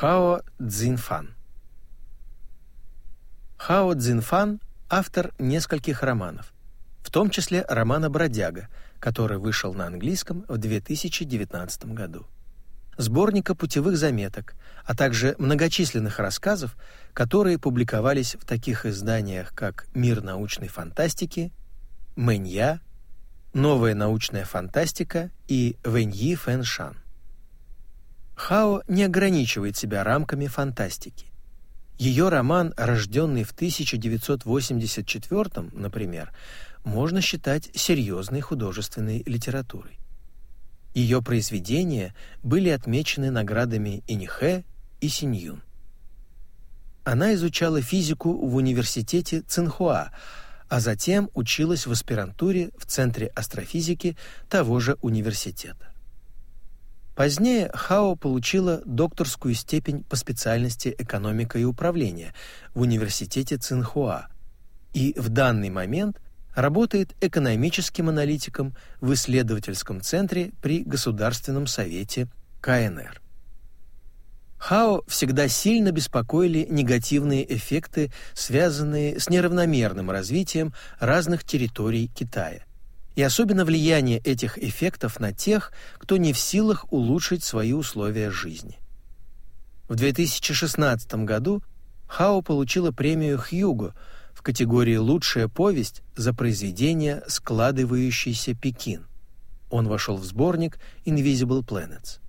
Хао Цзиньфан Хао Цзиньфан – автор нескольких романов, в том числе романа «Бродяга», который вышел на английском в 2019 году сборника путевых заметок, а также многочисленных рассказов, которые публиковались в таких изданиях, как «Мир научной фантастики», «Мэнья», «Новая научная фантастика» и «Вэньи Фэншан». Хао не ограничивает себя рамками фантастики. Ее роман, рожденный в 1984 например, можно считать серьезной художественной литературой. Ее произведения были отмечены наградами Инихэ и Синьюн. Она изучала физику в университете Цинхуа, а затем училась в аспирантуре в Центре астрофизики того же университета. Позднее Хао получила докторскую степень по специальности экономика и управление в университете Цинхуа и в данный момент работает экономическим аналитиком в исследовательском центре при Государственном совете КНР. Хао всегда сильно беспокоили негативные эффекты, связанные с неравномерным развитием разных территорий Китая, и особенно влияние этих эффектов на тех, кто не в силах улучшить свои условия жизни. В 2016 году Хао получила премию Хьюго – в категории «Лучшая повесть» за произведение «Складывающийся Пекин». Он вошел в сборник «Invisible Planets».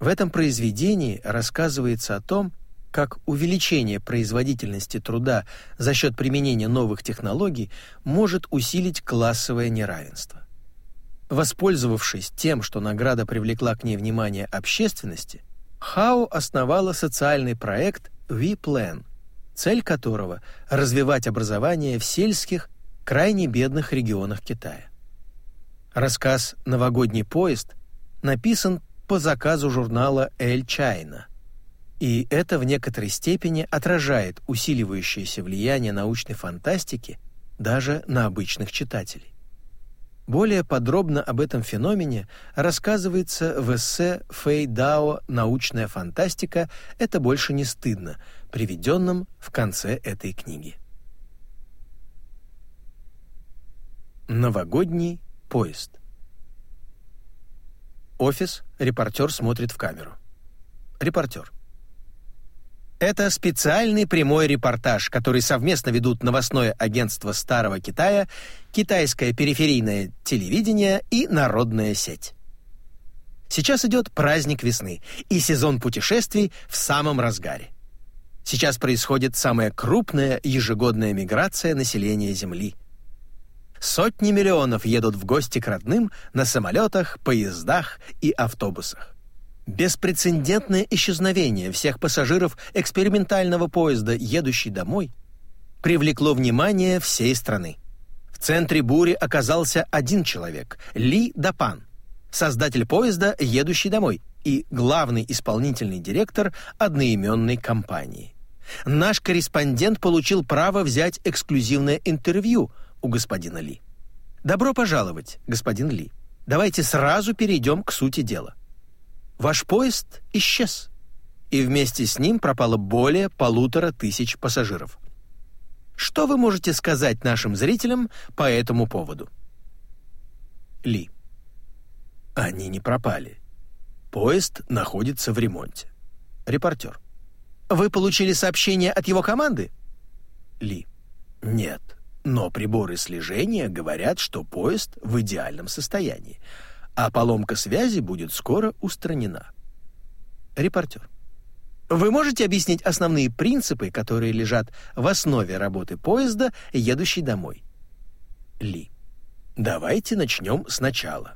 В этом произведении рассказывается о том, как увеличение производительности труда за счет применения новых технологий может усилить классовое неравенство. Воспользовавшись тем, что награда привлекла к ней внимание общественности, Хао основала социальный проект V-Plan, цель которого – развивать образование в сельских, крайне бедных регионах Китая. Рассказ «Новогодний поезд» написан по заказу журнала «Эль Чайна», и это в некоторой степени отражает усиливающееся влияние научной фантастики даже на обычных читателей. Более подробно об этом феномене рассказывается в эссе Фэй Дао «Научная фантастика. Это больше не стыдно», приведенном в конце этой книги. Новогодний поезд. Офис. Репортер смотрит в камеру. Репортер. Это специальный прямой репортаж, который совместно ведут новостное агентство Старого Китая, китайское периферийное телевидение и народная сеть. Сейчас идет праздник весны, и сезон путешествий в самом разгаре. Сейчас происходит самая крупная ежегодная миграция населения Земли. Сотни миллионов едут в гости к родным на самолетах, поездах и автобусах. Беспрецедентное исчезновение всех пассажиров экспериментального поезда, едущий домой, привлекло внимание всей страны. В центре бури оказался один человек — Ли Дапан, создатель поезда, едущий домой, и главный исполнительный директор одноименной компании. Наш корреспондент получил право взять эксклюзивное интервью у господина Ли. Добро пожаловать, господин Ли. Давайте сразу перейдем к сути дела. Ваш поезд исчез, и вместе с ним пропало более полутора тысяч пассажиров. Что вы можете сказать нашим зрителям по этому поводу? Ли. Они не пропали. Поезд находится в ремонте. Репортер. Вы получили сообщение от его команды? Ли. Нет, но приборы слежения говорят, что поезд в идеальном состоянии а поломка связи будет скоро устранена. Репортер. Вы можете объяснить основные принципы, которые лежат в основе работы поезда, едущий домой? Ли. Давайте начнем сначала.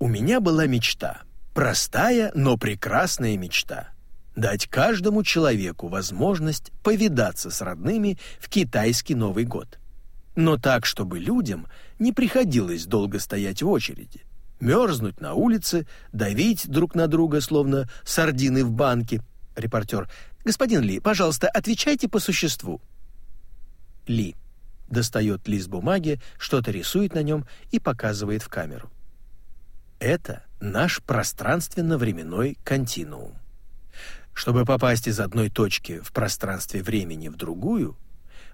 У меня была мечта, простая, но прекрасная мечта дать каждому человеку возможность повидаться с родными в китайский Новый год. Но так, чтобы людям не приходилось долго стоять в очереди мерзнуть на улице, давить друг на друга, словно сардины в банке. Репортер. «Господин Ли, пожалуйста, отвечайте по существу». Ли достает лист бумаги, что-то рисует на нем и показывает в камеру. Это наш пространственно-временной континуум. Чтобы попасть из одной точки в пространстве времени в другую,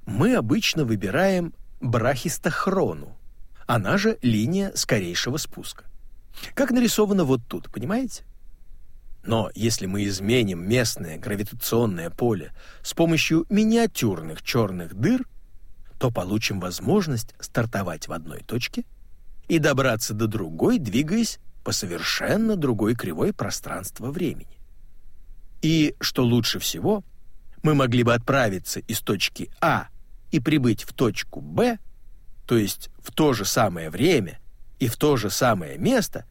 мы обычно выбираем брахистохрону, она же линия скорейшего спуска. Как нарисовано вот тут, понимаете? Но если мы изменим местное гравитационное поле с помощью миниатюрных черных дыр, то получим возможность стартовать в одной точке и добраться до другой, двигаясь по совершенно другой кривой пространства-времени. И, что лучше всего, мы могли бы отправиться из точки А и прибыть в точку Б, то есть в то же самое время и в то же самое место,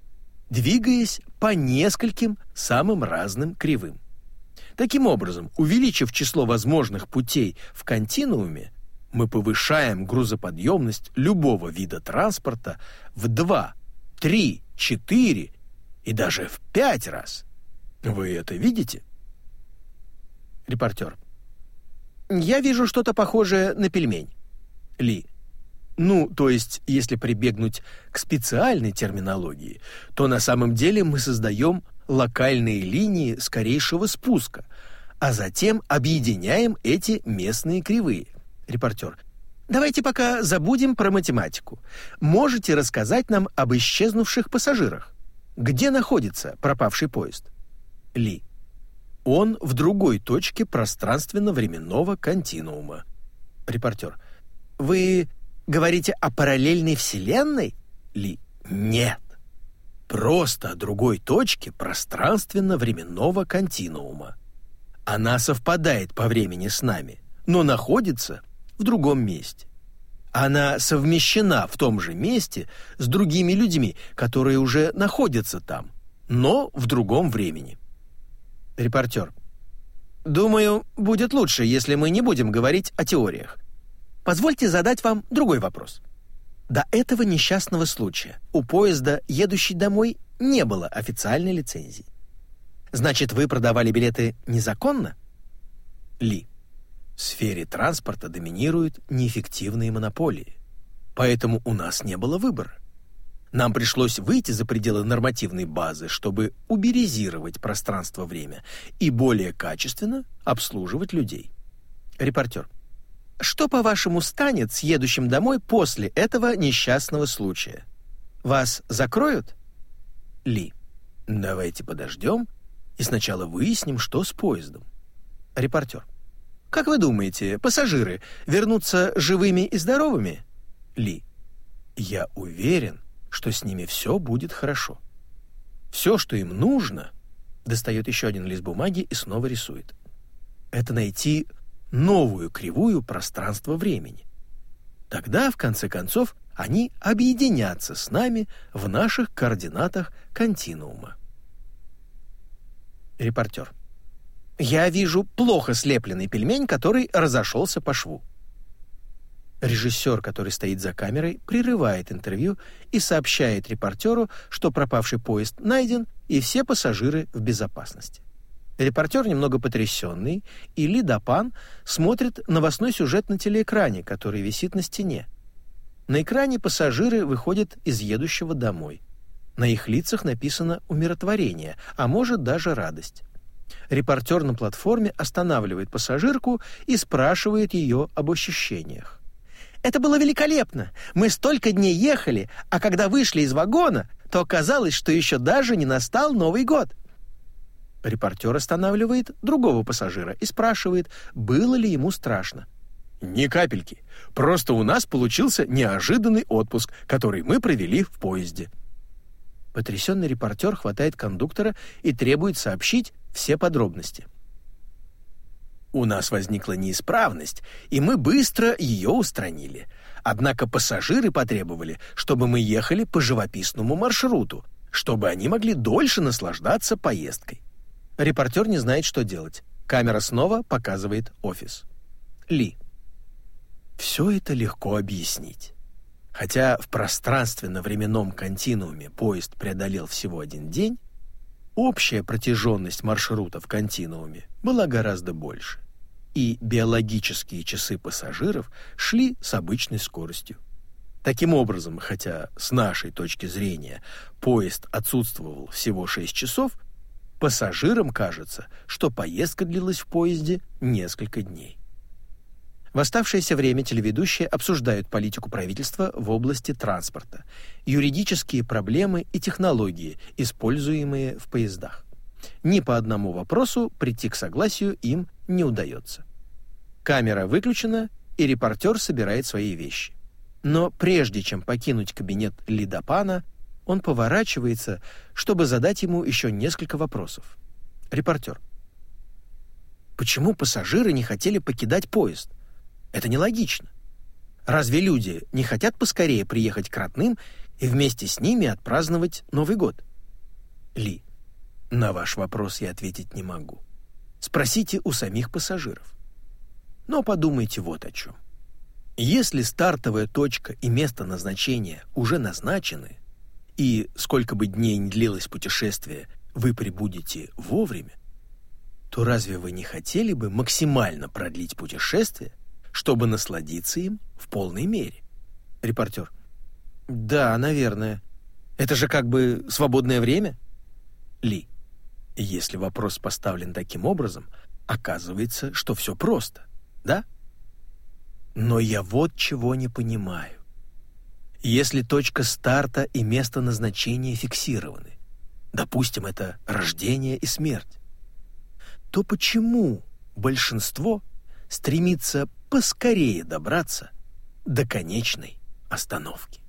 двигаясь по нескольким самым разным кривым. Таким образом, увеличив число возможных путей в континууме, мы повышаем грузоподъемность любого вида транспорта в 2, 3, 4 и даже в 5 раз. Вы это видите? Репортер. Я вижу что-то похожее на пельмень. Ли. Ну, то есть, если прибегнуть к специальной терминологии, то на самом деле мы создаем локальные линии скорейшего спуска, а затем объединяем эти местные кривые. Репортер. Давайте пока забудем про математику. Можете рассказать нам об исчезнувших пассажирах? Где находится пропавший поезд? Ли. Он в другой точке пространственно-временного континуума. Репортер. Вы Говорите о параллельной вселенной? Ли? Нет. Просто о другой точке пространственно-временного континуума. Она совпадает по времени с нами, но находится в другом месте. Она совмещена в том же месте с другими людьми, которые уже находятся там, но в другом времени. Репортер. Думаю, будет лучше, если мы не будем говорить о теориях. Позвольте задать вам другой вопрос. До этого несчастного случая у поезда, едущий домой, не было официальной лицензии. Значит, вы продавали билеты незаконно? Ли. В сфере транспорта доминируют неэффективные монополии. Поэтому у нас не было выбора. Нам пришлось выйти за пределы нормативной базы, чтобы уберизировать пространство-время и более качественно обслуживать людей. Репортер. Что, по-вашему, станет с едущим домой после этого несчастного случая? Вас закроют? Ли. Давайте подождем и сначала выясним, что с поездом. Репортер. Как вы думаете, пассажиры вернутся живыми и здоровыми? Ли. Я уверен, что с ними все будет хорошо. Все, что им нужно, достает еще один лист бумаги и снова рисует. Это найти новую кривую пространства-времени. Тогда, в конце концов, они объединятся с нами в наших координатах континуума. Репортер. Я вижу плохо слепленный пельмень, который разошелся по шву. Режиссер, который стоит за камерой, прерывает интервью и сообщает репортеру, что пропавший поезд найден и все пассажиры в безопасности. Репортер немного потрясенный, и Ли Дапан смотрит новостной сюжет на телеэкране, который висит на стене. На экране пассажиры выходят из едущего домой. На их лицах написано умиротворение, а может даже радость. Репортер на платформе останавливает пассажирку и спрашивает ее об ощущениях. «Это было великолепно! Мы столько дней ехали, а когда вышли из вагона, то оказалось, что еще даже не настал Новый год!» Репортер останавливает другого пассажира и спрашивает, было ли ему страшно. «Ни капельки. Просто у нас получился неожиданный отпуск, который мы провели в поезде». Потрясенный репортер хватает кондуктора и требует сообщить все подробности. У нас возникла неисправность, и мы быстро ее устранили. Однако пассажиры потребовали, чтобы мы ехали по живописному маршруту, чтобы они могли дольше наслаждаться поездкой. Репортер не знает, что делать. Камера снова показывает офис. Ли. Все это легко объяснить. Хотя в пространственно-временном континууме поезд преодолел всего один день, общая протяженность маршрута в континууме была гораздо больше, и биологические часы пассажиров шли с обычной скоростью. Таким образом, хотя с нашей точки зрения поезд отсутствовал всего 6 часов, Пассажирам кажется, что поездка длилась в поезде несколько дней. В оставшееся время телеведущие обсуждают политику правительства в области транспорта, юридические проблемы и технологии, используемые в поездах. Ни по одному вопросу прийти к согласию им не удается. Камера выключена, и репортер собирает свои вещи. Но прежде чем покинуть кабинет Лидопана, он поворачивается, чтобы задать ему еще несколько вопросов. Репортер. Почему пассажиры не хотели покидать поезд? Это нелогично. Разве люди не хотят поскорее приехать к родным и вместе с ними отпраздновать Новый год? Ли. На ваш вопрос я ответить не могу. Спросите у самих пассажиров. Но подумайте вот о чем. Если стартовая точка и место назначения уже назначены, и сколько бы дней ни длилось путешествие, вы прибудете вовремя, то разве вы не хотели бы максимально продлить путешествие, чтобы насладиться им в полной мере? Репортер. Да, наверное. Это же как бы свободное время? Ли. Если вопрос поставлен таким образом, оказывается, что все просто, да? Но я вот чего не понимаю. Если точка старта и место назначения фиксированы, допустим, это рождение и смерть, то почему большинство стремится поскорее добраться до конечной остановки?